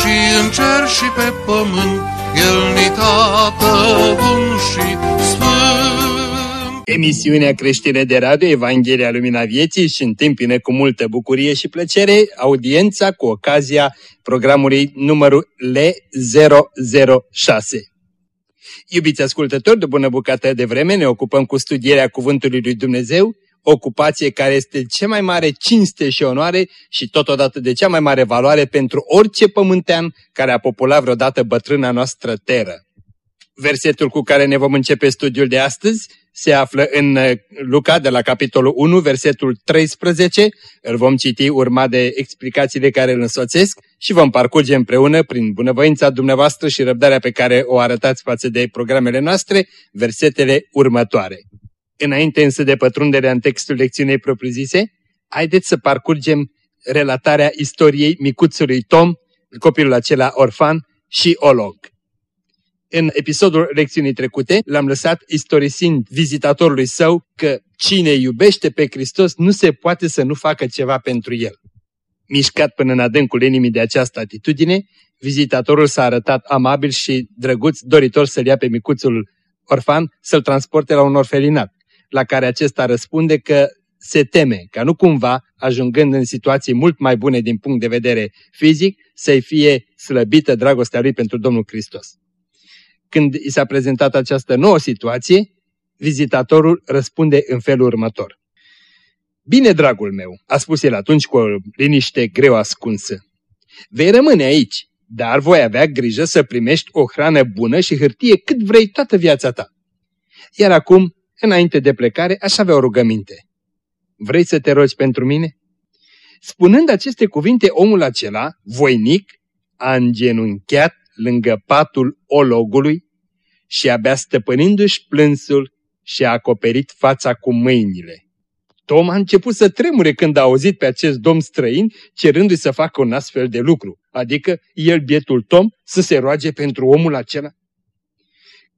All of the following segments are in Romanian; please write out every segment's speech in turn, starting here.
și în cer și pe pământ, El ni tată bun și sfânt. Emisiunea creștine de radio Evanghelia Lumina Vieții și întâmpină cu multă bucurie și plăcere audiența cu ocazia programului numărul L006. Iubiți ascultători, de bună bucată de vreme ne ocupăm cu studierea Cuvântului lui Dumnezeu, ocupație care este cea mai mare cinste și onoare și totodată de cea mai mare valoare pentru orice pământean care a populat vreodată bătrâna noastră teră. Versetul cu care ne vom începe studiul de astăzi se află în uh, Luca de la capitolul 1, versetul 13. Îl vom citi urmat de explicațiile care îl însoțesc și vom parcurge împreună, prin bunăvoința dumneavoastră și răbdarea pe care o arătați față de programele noastre, versetele următoare. Înainte însă de pătrunderea în textul lecțiunei propriu-zise, haideți să parcurgem relatarea istoriei micuțului Tom, copilul acela orfan și olog. În episodul lecțiunii trecute l-am lăsat istorisind vizitatorului său că cine iubește pe Hristos nu se poate să nu facă ceva pentru el. Mișcat până în adâncul inimii de această atitudine, vizitatorul s-a arătat amabil și drăguț, doritor să-l ia pe micuțul orfan să-l transporte la un orfelinat, la care acesta răspunde că se teme ca nu cumva, ajungând în situații mult mai bune din punct de vedere fizic, să-i fie slăbită dragostea lui pentru Domnul Hristos. Când i s-a prezentat această nouă situație, vizitatorul răspunde în felul următor. Bine, dragul meu, a spus el atunci cu o liniște greu ascunsă. Vei rămâne aici, dar voi avea grijă să primești o hrană bună și hârtie cât vrei toată viața ta. Iar acum, înainte de plecare, aș avea o rugăminte. Vrei să te rogi pentru mine? Spunând aceste cuvinte, omul acela, voinic, a îngenunchiat lângă patul ologului și abia stăpânindu-și plânsul și-a acoperit fața cu mâinile. Tom a început să tremure când a auzit pe acest domn străin cerându-i să facă un astfel de lucru, adică el, bietul Tom, să se roage pentru omul acela.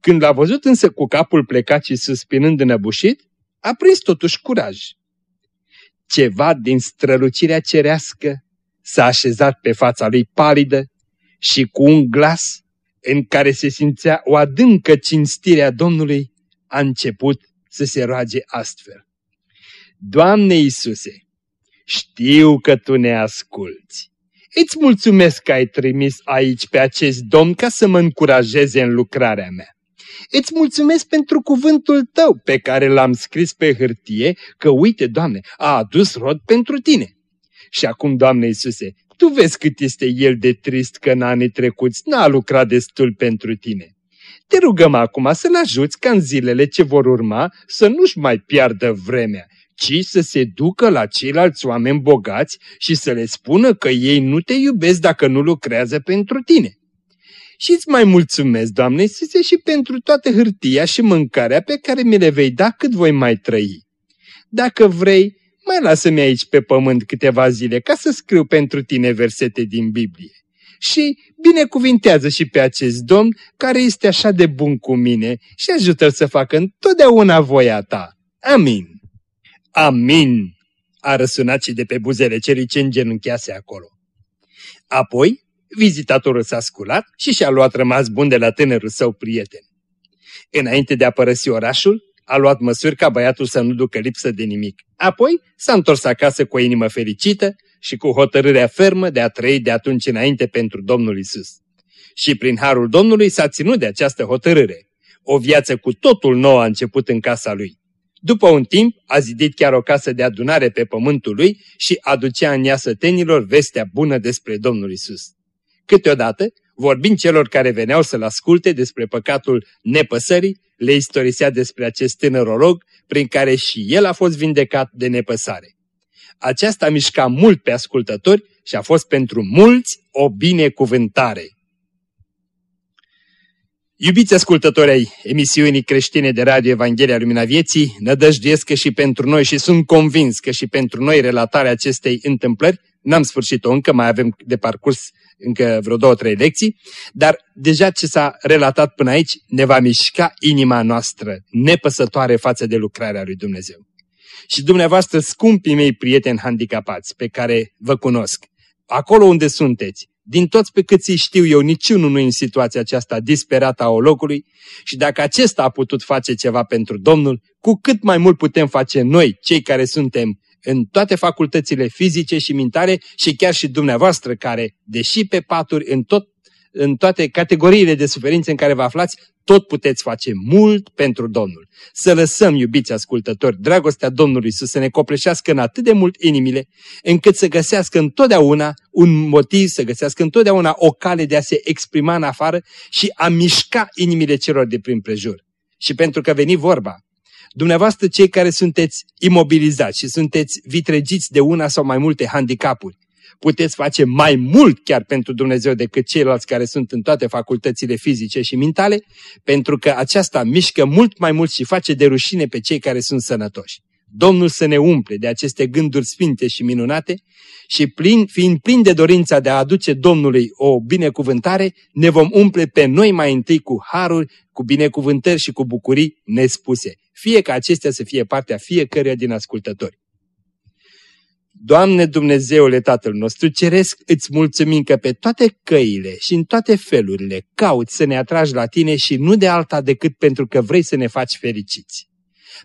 Când l-a văzut însă cu capul plecat și suspinând înăbușit, a prins totuși curaj. Ceva din strălucirea cerească s-a așezat pe fața lui palidă și cu un glas în care se simțea o adâncă cinstire a Domnului, a început să se roage astfel. Doamne Iisuse, știu că Tu ne asculți. Îți mulțumesc că ai trimis aici pe acest Domn ca să mă încurajeze în lucrarea mea. Îți mulțumesc pentru cuvântul Tău pe care l-am scris pe hârtie, că uite, Doamne, a adus rod pentru Tine. Și acum, Doamne Iisuse, tu vezi cât este el de trist că în anii trecuți n-a lucrat destul pentru tine. Te rugăm acum să-l ajuți ca în zilele ce vor urma să nu-și mai piardă vremea, ci să se ducă la ceilalți oameni bogați și să le spună că ei nu te iubesc dacă nu lucrează pentru tine. Și îți mai mulțumesc, Doamne Iisuse, și pentru toată hârtia și mâncarea pe care mi le vei da cât voi mai trăi. Dacă vrei, mai lasă-mi aici pe pământ câteva zile ca să scriu pentru tine versete din Biblie. Și binecuvintează și pe acest domn care este așa de bun cu mine și ajută-l să facă întotdeauna voia ta. Amin. Amin, a răsunat și de pe buzele celui ce îngenunchease acolo. Apoi, vizitatorul s-a sculat și și-a luat rămas bun de la tânărul său prieten. Înainte de a părăsi orașul, a luat măsuri ca băiatul să nu ducă lipsă de nimic. Apoi s-a întors acasă cu o inimă fericită și cu hotărârea fermă de a trăi de atunci înainte pentru Domnul Isus. Și prin harul Domnului s-a ținut de această hotărâre. O viață cu totul nouă a început în casa lui. După un timp, a zidit chiar o casă de adunare pe pământul lui și aducea în ea sătenilor vestea bună despre Domnul Isus. Câteodată, vorbind celor care veneau să-l asculte despre păcatul nepăsării, le istorisea despre acest tânărolog prin care și el a fost vindecat de nepăsare. Aceasta mișca mult pe ascultători și a fost pentru mulți o binecuvântare. Iubiți ascultători ai emisiunii creștine de Radio Evanghelia Lumina Vieții, nădăjduiesc că și pentru noi și sunt convins că și pentru noi relatarea acestei întâmplări, n-am sfârșit-o încă, mai avem de parcurs încă vreo două, trei lecții, dar deja ce s-a relatat până aici ne va mișca inima noastră nepăsătoare față de lucrarea lui Dumnezeu. Și dumneavoastră, scumpii mei prieteni handicapați, pe care vă cunosc, acolo unde sunteți, din toți pe cât îi știu eu, niciunul nu e în situația aceasta disperată a ologului și dacă acesta a putut face ceva pentru Domnul, cu cât mai mult putem face noi, cei care suntem în toate facultățile fizice și mentale și chiar și dumneavoastră care, deși pe paturi, în, tot, în toate categoriile de suferințe în care vă aflați, tot puteți face mult pentru Domnul. Să lăsăm, iubiți ascultători, dragostea Domnului Iisus să ne copleșească în atât de mult inimile, încât să găsească întotdeauna un motiv, să găsească întotdeauna o cale de a se exprima în afară și a mișca inimile celor de prin prejur. Și pentru că veni vorba, dumneavoastră cei care sunteți imobilizați și sunteți vitregiți de una sau mai multe handicapuri, puteți face mai mult chiar pentru Dumnezeu decât ceilalți care sunt în toate facultățile fizice și mentale, pentru că aceasta mișcă mult mai mult și face de rușine pe cei care sunt sănătoși. Domnul să ne umple de aceste gânduri sfinte și minunate și plin, fiind plin de dorința de a aduce Domnului o binecuvântare, ne vom umple pe noi mai întâi cu haruri, cu binecuvântări și cu bucurii nespuse. Fie ca acestea să fie partea fiecăruia din ascultători. Doamne Dumnezeule Tatăl nostru Ceresc, îți mulțumim că pe toate căile și în toate felurile cauți să ne atragi la tine și nu de alta decât pentru că vrei să ne faci fericiți.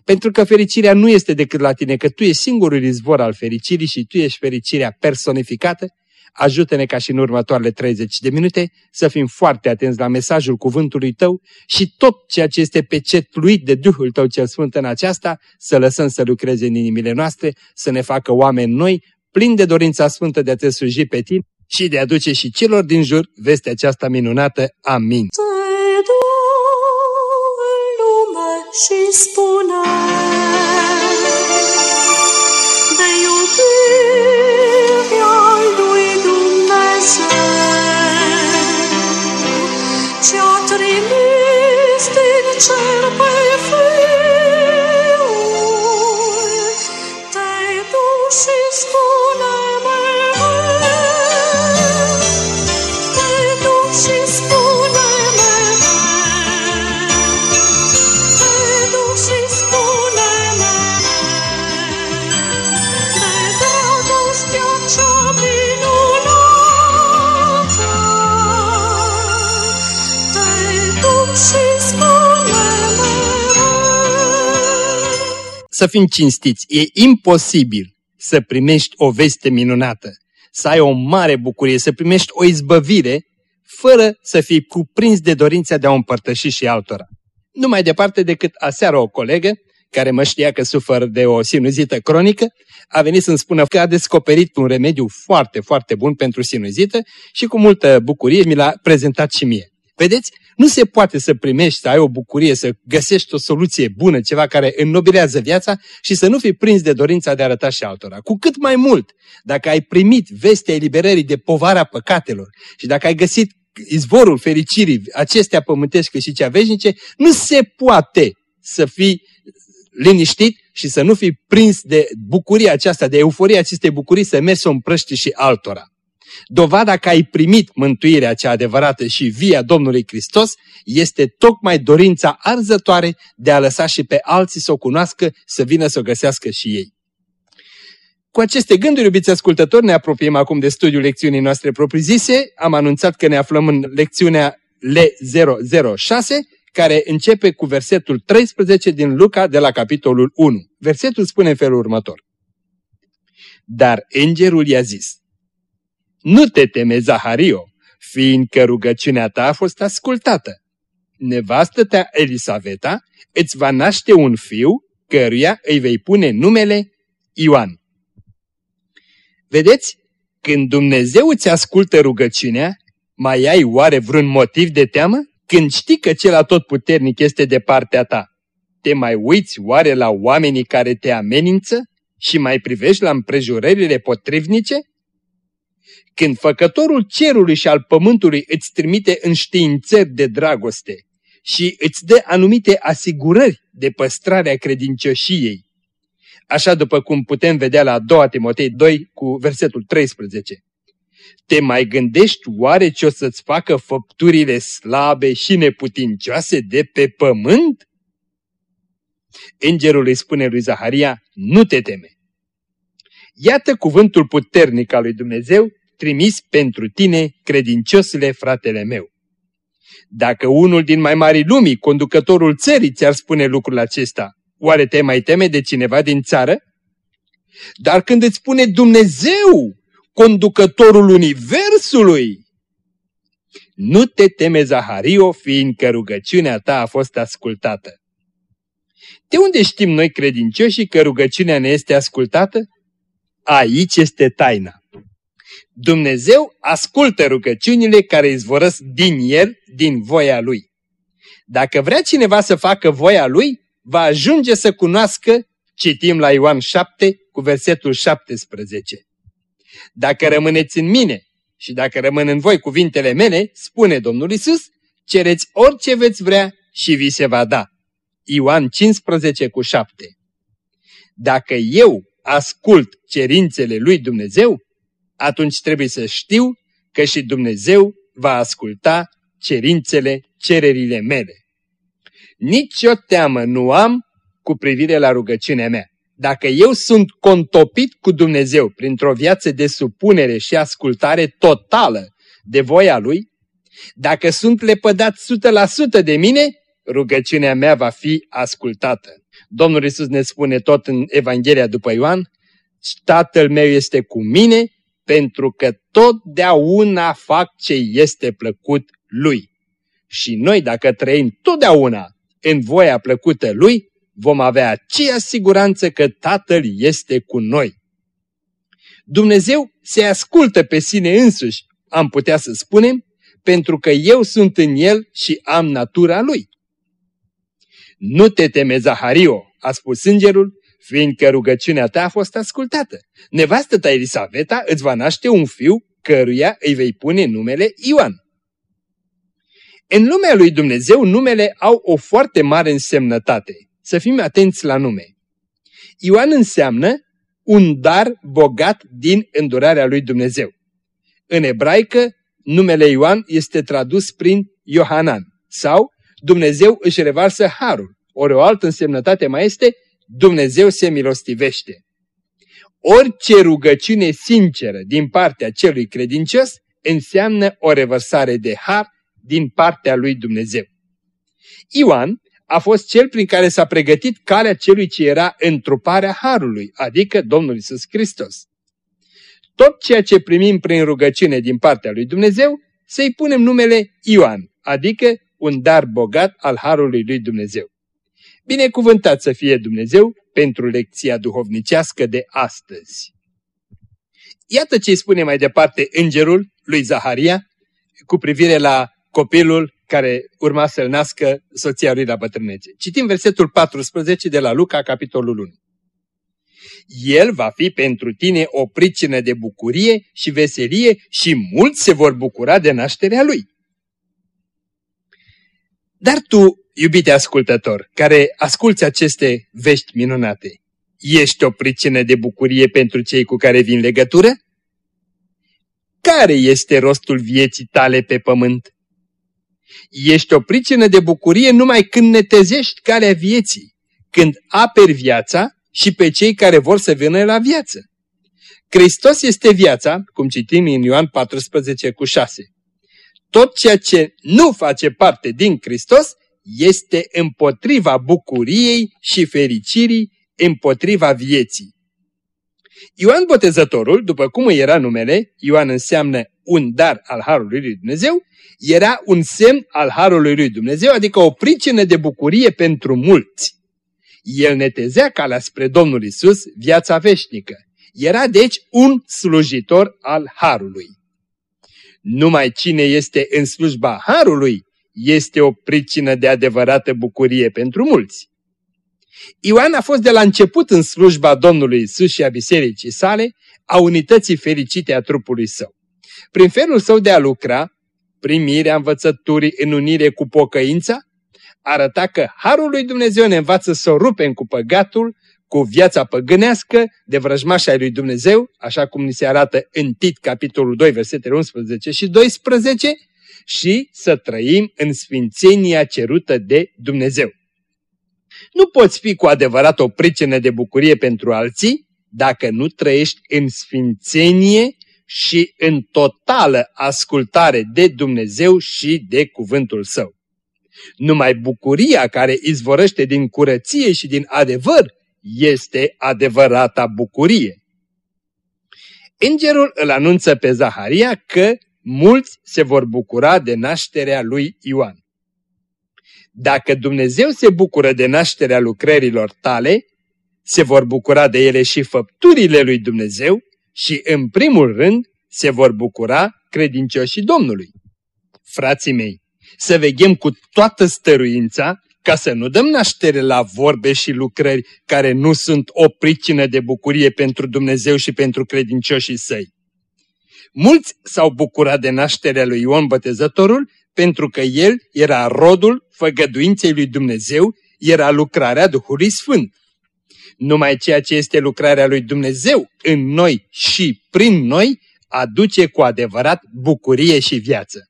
Pentru că fericirea nu este decât la tine, că tu ești singurul izvor al fericirii și tu ești fericirea personificată Ajută-ne ca și în următoarele 30 de minute să fim foarte atenți la mesajul cuvântului Tău și tot ceea ce este pecetluit de Duhul Tău cel Sfânt în aceasta, să lăsăm să lucreze în inimile noastre, să ne facă oameni noi, plini de dorința sfântă de a te sluji pe tine și de a duce și celor din jur vestea aceasta minunată. Amin. Și spune Să fim cinstiți, e imposibil să primești o veste minunată, să ai o mare bucurie, să primești o izbăvire, fără să fii cuprins de dorința de a o împărtăși și altora. Nu mai departe decât aseară o colegă, care mă știa că sufer de o sinuzită cronică, a venit să-mi spună că a descoperit un remediu foarte, foarte bun pentru sinuzită și cu multă bucurie mi l-a prezentat și mie. Vedeți? Nu se poate să primești, să ai o bucurie, să găsești o soluție bună, ceva care înnobilează viața și să nu fii prins de dorința de a arăta și altora. Cu cât mai mult, dacă ai primit vestea eliberării de povara păcatelor și dacă ai găsit izvorul fericirii, acestea pământești și cea veșnice, nu se poate să fii liniștit și să nu fii prins de bucuria aceasta, de euforia acestei bucurii, să mergi să o împrăști și altora. Dovada că ai primit mântuirea cea adevărată și via Domnului Hristos este tocmai dorința arzătoare de a lăsa și pe alții să o cunoască, să vină să o găsească și ei. Cu aceste gânduri, iubiți ascultători, ne apropiem acum de studiul lecțiunii noastre propriu-zise. Am anunțat că ne aflăm în lecțiunea L006, care începe cu versetul 13 din Luca de la capitolul 1. Versetul spune în felul următor. Dar îngerul i-a zis, nu te teme, Zahario, fiindcă rugăciunea ta a fost ascultată. Nevastă ta Elisaveta îți va naște un fiu, căruia îi vei pune numele Ioan. Vedeți, când Dumnezeu îți ascultă rugăciunea, mai ai oare vreun motiv de teamă? Când știi că cel atotputernic este de partea ta, te mai uiți oare la oamenii care te amenință și mai privești la împrejurările potrivnice? Când făcătorul cerului și al pământului îți trimite înștiințări de dragoste și îți dă anumite asigurări de păstrarea credincioșiei. Așa după cum putem vedea la 2 Timotei 2 cu versetul 13. Te mai gândești oare ce o să-ți facă făpturile slabe și neputincioase de pe pământ? Îngerul îi spune lui Zaharia, nu te teme. Iată cuvântul puternic al lui Dumnezeu trimis pentru tine, credinciosule fratele meu. Dacă unul din mai mari lumii, conducătorul țării, ți-ar spune lucrul acesta, oare te mai teme de cineva din țară? Dar când îți spune Dumnezeu, conducătorul universului, nu te teme, Zahario, fiindcă rugăciunea ta a fost ascultată. De unde știm noi credincioși că rugăciunea ne este ascultată? Aici este taina. Dumnezeu ascultă rugăciunile care izvorăsc din El, din voia Lui. Dacă vrea cineva să facă voia Lui, va ajunge să cunoască, citim la Ioan 7 cu versetul 17. Dacă rămâneți în mine și dacă rămân în voi cuvintele mele, spune Domnul Isus, cereți orice veți vrea și vi se va da. Ioan 15 cu 7. Dacă eu ascult cerințele lui Dumnezeu, atunci trebuie să știu că și Dumnezeu va asculta cerințele, cererile mele. Nici o teamă nu am cu privire la rugăciunea mea. Dacă eu sunt contopit cu Dumnezeu printr-o viață de supunere și ascultare totală de voia Lui, dacă sunt lepădat 100% de mine, rugăciunea mea va fi ascultată. Domnul Isus ne spune tot în Evanghelia după Ioan, Tatăl meu este cu mine pentru că totdeauna fac ce este plăcut Lui. Și noi, dacă trăim totdeauna în voia plăcută Lui, vom avea aceea siguranță că Tatăl este cu noi. Dumnezeu se ascultă pe sine însuși, am putea să spunem, pentru că eu sunt în El și am natura Lui. Nu te teme, Zahario, a spus îngerul, fiindcă rugăciunea ta a fost ascultată. Nevastă ta Elisaveta îți va naște un fiu căruia îi vei pune numele Ioan. În lumea lui Dumnezeu numele au o foarte mare însemnătate. Să fim atenți la nume. Ioan înseamnă un dar bogat din îndurarea lui Dumnezeu. În ebraică, numele Ioan este tradus prin Iohanan sau Dumnezeu își revarsă harul. Ori o altă însemnătate mai este Dumnezeu se milostivește. Orice rugăciune sinceră din partea celui credincios înseamnă o revărsare de har din partea lui Dumnezeu. Ioan a fost cel prin care s-a pregătit calea celui ce era întruparea Harului, adică Domnul Isus Hristos. Tot ceea ce primim prin rugăciune din partea lui Dumnezeu, să-i punem numele Ioan, adică un dar bogat al Harului lui Dumnezeu. Binecuvântat să fie Dumnezeu pentru lecția duhovnicească de astăzi. Iată ce spune mai departe îngerul lui Zaharia cu privire la copilul care urma să-l nască soția lui la bătrânețe. Citim versetul 14 de la Luca, capitolul 1. El va fi pentru tine o pricină de bucurie și veselie și mulți se vor bucura de nașterea lui. Dar tu, iubite ascultător, care asculți aceste vești minunate, ești o pricină de bucurie pentru cei cu care vin legătură? Care este rostul vieții tale pe pământ? Ești o pricină de bucurie numai când netezești calea vieții, când aperi viața și pe cei care vor să vină la viață. Hristos este viața, cum citim în Ioan 14 cu 6. Tot ceea ce nu face parte din Hristos este împotriva bucuriei și fericirii, împotriva vieții. Ioan Botezătorul, după cum îi era numele, Ioan înseamnă un dar al Harului lui Dumnezeu, era un semn al Harului lui Dumnezeu, adică o pricină de bucurie pentru mulți. El netezea calea spre Domnul Isus, viața veșnică. Era deci un slujitor al Harului. Numai cine este în slujba Harului este o pricină de adevărată bucurie pentru mulți. Ioan a fost de la început în slujba Domnului Isus și a bisericii sale, a unității fericite a trupului său. Prin felul său de a lucra, primirea învățăturii în unire cu pocăința, arăta că Harul lui Dumnezeu ne învață să o rupem cu păgatul, cu viața păgânească de vrăjmașa lui Dumnezeu, așa cum ni se arată în Tit, capitolul 2, versetele 11 și 12, și să trăim în sfințenia cerută de Dumnezeu. Nu poți fi cu adevărat o pricină de bucurie pentru alții dacă nu trăiești în sfințenie și în totală ascultare de Dumnezeu și de cuvântul Său. Numai bucuria care izvorăște din curăție și din adevăr este adevărata bucurie. Îngerul îl anunță pe Zaharia că mulți se vor bucura de nașterea lui Ioan. Dacă Dumnezeu se bucură de nașterea lucrărilor tale, se vor bucura de ele și făpturile lui Dumnezeu și, în primul rând, se vor bucura credincioșii Domnului. Frații mei, să veghem cu toată stăruința ca să nu dăm naștere la vorbe și lucrări care nu sunt o pricină de bucurie pentru Dumnezeu și pentru credincioșii săi. Mulți s-au bucurat de nașterea lui Ion Botezătorul pentru că el era rodul făgăduinței lui Dumnezeu, era lucrarea Duhului Sfânt. Numai ceea ce este lucrarea lui Dumnezeu în noi și prin noi aduce cu adevărat bucurie și viață.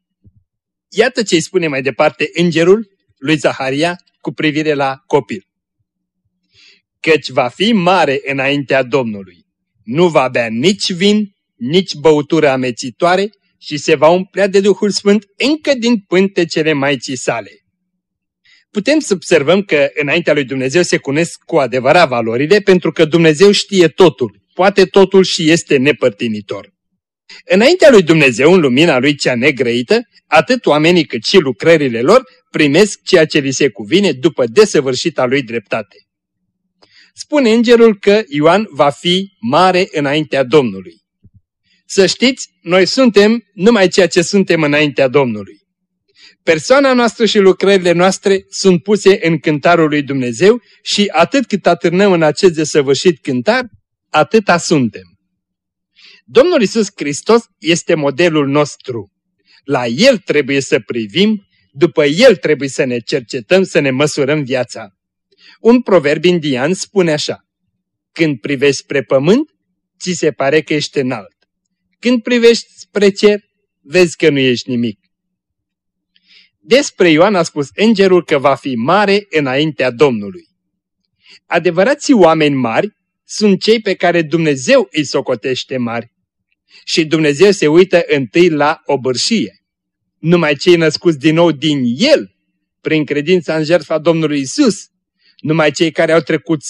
Iată ce îi spune mai departe îngerul lui Zaharia cu privire la copil. Căci va fi mare înaintea Domnului. Nu va bea nici vin, nici băutură amețitoare și se va umplea de Duhul Sfânt încă din pântecele Maicii sale. Putem să observăm că înaintea lui Dumnezeu se cunesc cu adevărat valorile pentru că Dumnezeu știe totul, poate totul și este nepărtinitor. Înaintea lui Dumnezeu, în lumina lui cea negrăită, atât oamenii cât și lucrările lor primesc ceea ce li se cuvine după desăvârșita lui dreptate. Spune îngerul că Ioan va fi mare înaintea Domnului. Să știți, noi suntem numai ceea ce suntem înaintea Domnului. Persoana noastră și lucrările noastre sunt puse în cântarul lui Dumnezeu și atât cât atârnăm în acest desăvârșit cântar, atâta suntem. Domnul Isus Hristos este modelul nostru. La El trebuie să privim, după El trebuie să ne cercetăm, să ne măsurăm viața. Un proverb indian spune așa, Când privești spre pământ, ți se pare că ești înalt. Când privești spre cer, vezi că nu ești nimic. Despre Ioan a spus îngerul că va fi mare înaintea Domnului. Adevărații oameni mari sunt cei pe care Dumnezeu îi socotește mari. Și Dumnezeu se uită întâi la obârșie. Numai cei născuți din nou din El, prin credința în jertfa Domnului Isus, numai cei care au trecut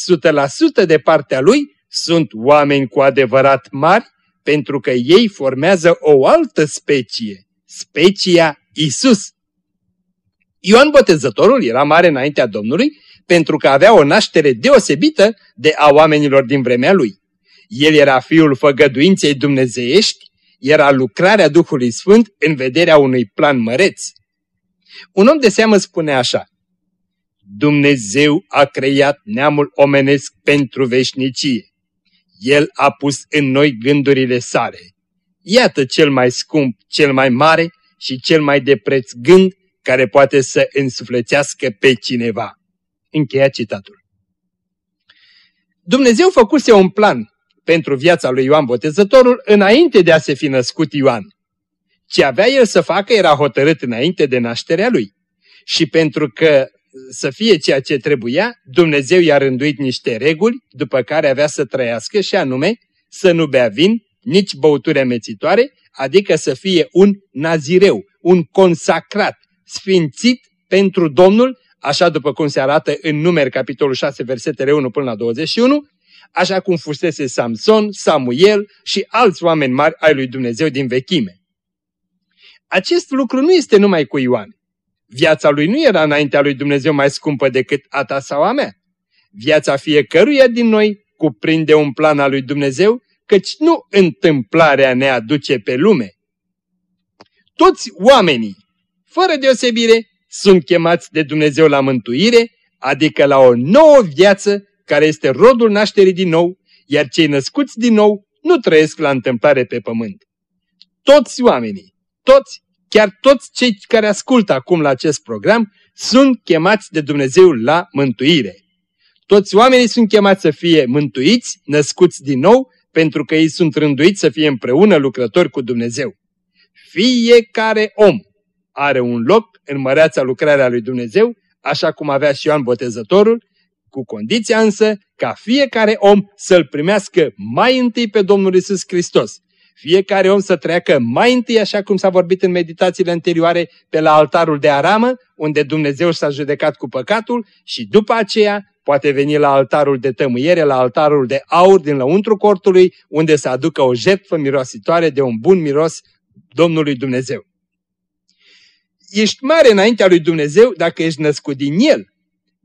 100% de partea Lui, sunt oameni cu adevărat mari, pentru că ei formează o altă specie, specia Isus. Ioan Botezătorul era mare înaintea Domnului pentru că avea o naștere deosebită de a oamenilor din vremea lui. El era fiul făgăduinței dumnezeiești, era lucrarea Duhului Sfânt în vederea unui plan măreț. Un om de seamă spune așa, Dumnezeu a creat neamul omenesc pentru veșnicie. El a pus în noi gândurile sale. Iată cel mai scump, cel mai mare și cel mai de preț gând care poate să însuflețească pe cineva. Încheia citatul. Dumnezeu făcuse un plan pentru viața lui Ioan Botezătorul înainte de a se fi născut Ioan. Ce avea el să facă era hotărât înainte de nașterea lui. Și pentru că să fie ceea ce trebuia, Dumnezeu i-a rânduit niște reguli după care avea să trăiască și anume să nu bea vin, nici băuturi amețitoare, adică să fie un nazireu, un consacrat, sfințit pentru Domnul, așa după cum se arată în numeri capitolul 6, versetele 1 până la 21, așa cum fusese Samson, Samuel și alți oameni mari ai lui Dumnezeu din vechime. Acest lucru nu este numai cu Ioan. Viața lui nu era înaintea lui Dumnezeu mai scumpă decât a ta sau a mea. Viața fiecăruia din noi cuprinde un plan al lui Dumnezeu, căci nu întâmplarea ne aduce pe lume. Toți oamenii fără deosebire, sunt chemați de Dumnezeu la mântuire, adică la o nouă viață care este rodul nașterii din nou, iar cei născuți din nou nu trăiesc la întâmplare pe pământ. Toți oamenii, toți chiar toți cei care ascultă acum la acest program sunt chemați de Dumnezeu la mântuire. Toți oamenii sunt chemați să fie mântuiți, născuți din nou, pentru că ei sunt rânduiți să fie împreună lucrători cu Dumnezeu. Fiecare om are un loc în măreața lucrarea lui Dumnezeu, așa cum avea și Ioan Botezătorul, cu condiția însă ca fiecare om să-L primească mai întâi pe Domnul Isus Hristos. Fiecare om să treacă mai întâi, așa cum s-a vorbit în meditațiile anterioare, pe la altarul de aramă, unde Dumnezeu s-a judecat cu păcatul și după aceea poate veni la altarul de tămâiere, la altarul de aur din lăuntru cortului, unde să aducă o jertfă mirositoare de un bun miros Domnului Dumnezeu. Ești mare înaintea lui Dumnezeu dacă ești născut din El,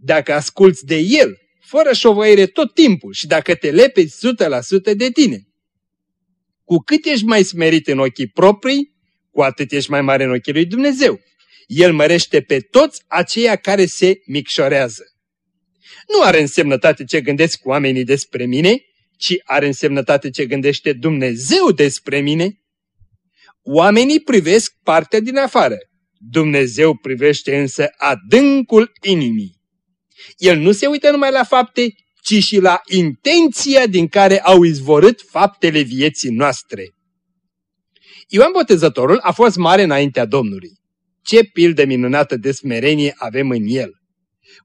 dacă asculți de El, fără șovăire tot timpul și dacă te lepezi 100% de tine. Cu cât ești mai smerit în ochii proprii, cu atât ești mai mare în ochii lui Dumnezeu. El mărește pe toți aceia care se micșorează. Nu are însemnătate ce gândesc oamenii despre mine, ci are însemnătate ce gândește Dumnezeu despre mine. Oamenii privesc partea din afară, Dumnezeu privește însă adâncul inimii. El nu se uită numai la fapte, ci și la intenția din care au izvorât faptele vieții noastre. Ioan Botezătorul a fost mare înaintea Domnului. Ce pildă minunată de smerenie avem în el!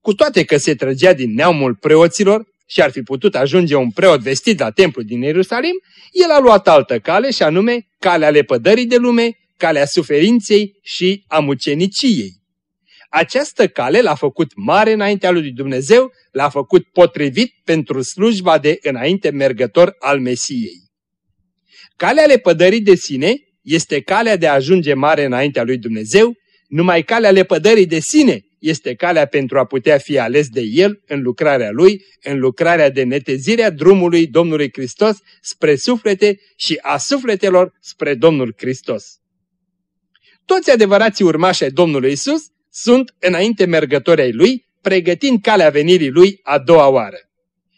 Cu toate că se trăgea din neamul preoților și ar fi putut ajunge un preot vestit la templu din Ierusalim, el a luat altă cale și anume calea lepădării de lume, calea suferinței și a muceniciei. Această cale l-a făcut mare înaintea lui Dumnezeu, l-a făcut potrivit pentru slujba de înainte mergător al Mesiei. Calea lepădării de sine este calea de a ajunge mare înaintea lui Dumnezeu, numai calea lepădării de sine este calea pentru a putea fi ales de El în lucrarea Lui, în lucrarea de netezire a drumului Domnului Hristos spre suflete și a sufletelor spre Domnul Hristos. Toți adevărații urmași ai Domnului Isus sunt înainte mergători ai Lui, pregătind calea venirii Lui a doua oară.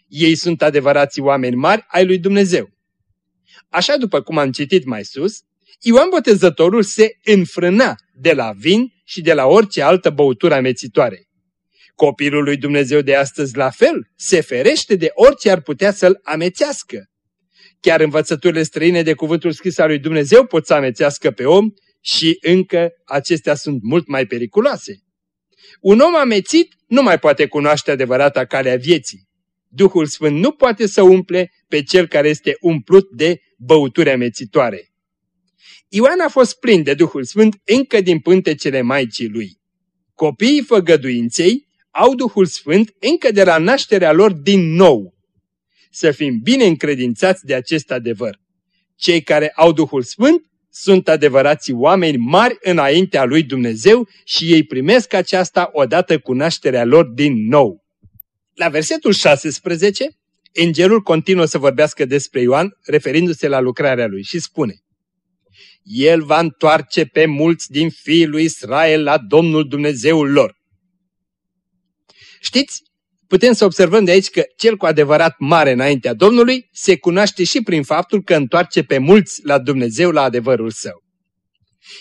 Ei sunt adevărații oameni mari ai Lui Dumnezeu. Așa după cum am citit mai sus, Ioan Botezătorul se înfrâna de la vin și de la orice altă băutură amețitoare. Copilul lui Dumnezeu de astăzi la fel se ferește de orice ar putea să-l amețească. Chiar învățăturile străine de cuvântul scris al lui Dumnezeu pot să amețească pe om și încă acestea sunt mult mai periculoase. Un om amețit nu mai poate cunoaște adevărata calea vieții. Duhul Sfânt nu poate să umple pe cel care este umplut de băuturi amețitoare. Ioan a fost plin de Duhul Sfânt încă din pântecele Maicii lui. Copiii făgăduinței au Duhul Sfânt încă de la nașterea lor din nou. Să fim bine încredințați de acest adevăr. Cei care au Duhul Sfânt sunt adevărații oameni mari înaintea lui Dumnezeu și ei primesc aceasta odată cu nașterea lor din nou. La versetul 16, îngerul continuă să vorbească despre Ioan, referindu-se la lucrarea lui și spune El va întoarce pe mulți din fiii lui Israel la Domnul Dumnezeul lor. Știți, putem să observăm de aici că cel cu adevărat mare înaintea Domnului se cunoaște și prin faptul că întoarce pe mulți la Dumnezeu la adevărul său.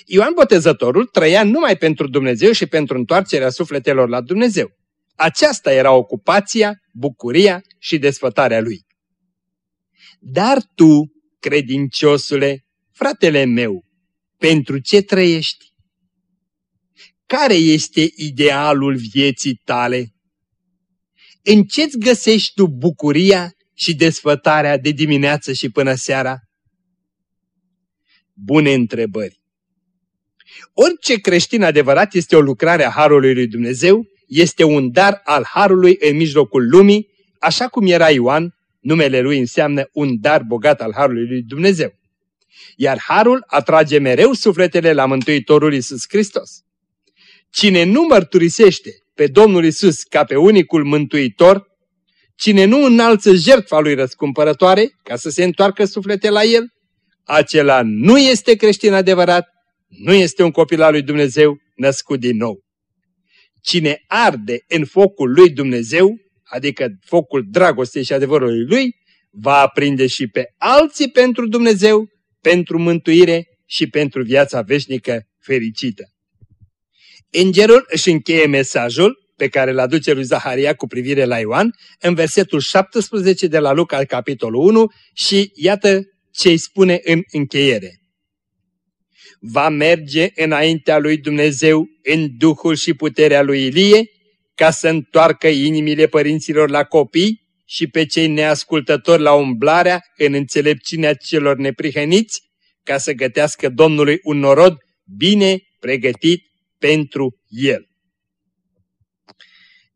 Ioan Botezătorul trăia numai pentru Dumnezeu și pentru întoarcerea sufletelor la Dumnezeu. Aceasta era ocupația, bucuria și desfătarea lui. Dar tu, credinciosule, fratele meu, pentru ce trăiești? Care este idealul vieții tale? În ce-ți găsești tu bucuria și desfătarea de dimineață și până seara? Bune întrebări! Orice creștin adevărat este o lucrare a Harului lui Dumnezeu, este un dar al Harului în mijlocul lumii, așa cum era Ioan, numele lui înseamnă un dar bogat al Harului lui Dumnezeu. Iar Harul atrage mereu sufletele la Mântuitorul Iisus Hristos. Cine nu mărturisește pe Domnul Isus ca pe unicul mântuitor, cine nu înalță jertfa lui răscumpărătoare ca să se întoarcă suflete la el, acela nu este creștin adevărat, nu este un copil al lui Dumnezeu născut din nou. Cine arde în focul lui Dumnezeu, adică focul dragostei și adevărului lui, va aprinde și pe alții pentru Dumnezeu, pentru mântuire și pentru viața veșnică. fericită. Îngerul își încheie mesajul pe care îl aduce lui Zaharia cu privire la Ioan în versetul 17 de la Luca, capitolul 1 și iată ce îi spune în încheiere. Va merge înaintea lui Dumnezeu în duhul și puterea lui Ilie ca să întoarcă inimile părinților la copii și pe cei neascultători la umblarea în înțelepciunea celor neprihăniți, ca să gătească Domnului un norod bine pregătit pentru el.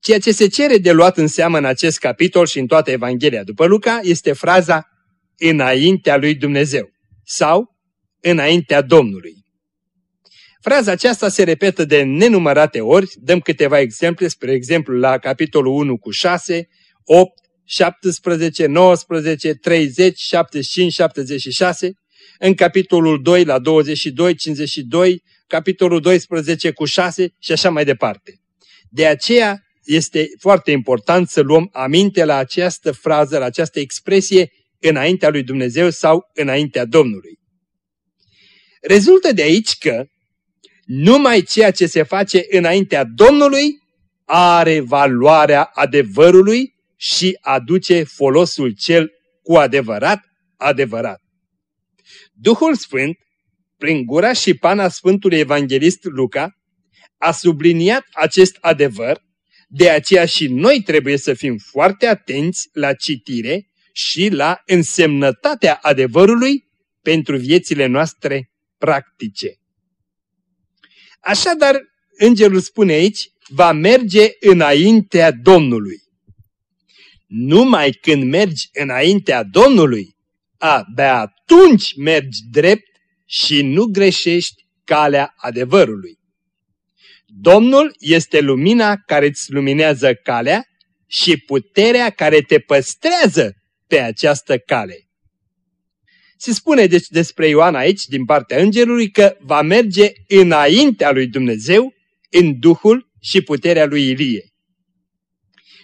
Ceea ce se cere de luat în seamă în acest capitol și în toată Evanghelia după Luca este fraza înaintea lui Dumnezeu sau înaintea Domnului. Fraza aceasta se repetă de nenumărate ori, dăm câteva exemple, spre exemplu la capitolul 1 cu 6, 8, 17, 19, 30, 75, 76, în capitolul 2 la 22, 52, capitolul 12 cu 6 și așa mai departe. De aceea este foarte important să luăm aminte la această frază, la această expresie înaintea lui Dumnezeu sau înaintea Domnului. Rezultă de aici că numai ceea ce se face înaintea Domnului are valoarea adevărului și aduce folosul cel cu adevărat, adevărat. Duhul Sfânt, prin gura și pana Sfântului Evanghelist Luca, a subliniat acest adevăr, de aceea și noi trebuie să fim foarte atenți la citire și la însemnătatea adevărului pentru viețile noastre practice. Așadar, îngerul spune aici, va merge înaintea Domnului. Numai când mergi înaintea Domnului, abia atunci mergi drept și nu greșești calea adevărului. Domnul este lumina care îți luminează calea și puterea care te păstrează pe această cale. Se spune deci despre Ioan aici, din partea îngerului, că va merge înaintea lui Dumnezeu în Duhul și puterea lui Ilie.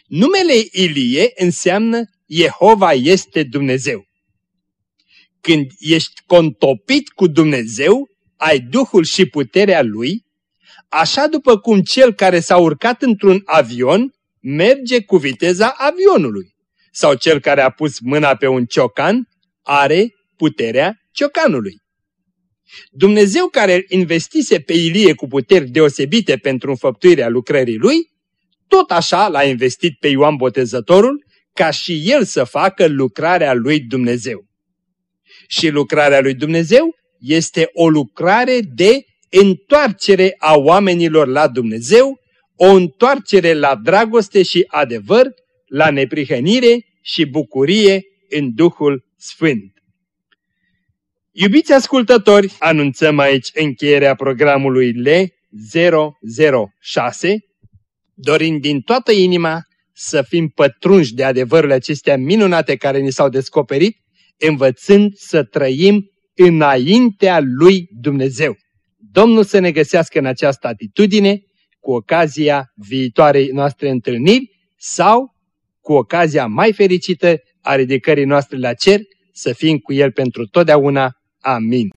Numele Ilie înseamnă Jehova este Dumnezeu. Când ești contopit cu Dumnezeu, ai Duhul și puterea Lui, așa după cum cel care s-a urcat într-un avion merge cu viteza avionului, sau cel care a pus mâna pe un ciocan are puterea ciocanului. Dumnezeu care investise pe Ilie cu puteri deosebite pentru înfăptuirea lucrării lui, tot așa l-a investit pe Ioan Botezătorul ca și el să facă lucrarea lui Dumnezeu. Și lucrarea lui Dumnezeu este o lucrare de întoarcere a oamenilor la Dumnezeu, o întoarcere la dragoste și adevăr, la neprihănire și bucurie în Duhul Sfânt. Iubiți ascultători, anunțăm aici încheierea programului L006, dorind din toată inima să fim pătrunși de adevărurile acestea minunate care ni s-au descoperit, învățând să trăim înaintea lui Dumnezeu. Domnul să ne găsească în această atitudine cu ocazia viitoarei noastre întâlniri sau cu ocazia mai fericită a ridicării noastre la cer, să fim cu El pentru totdeauna. Amém.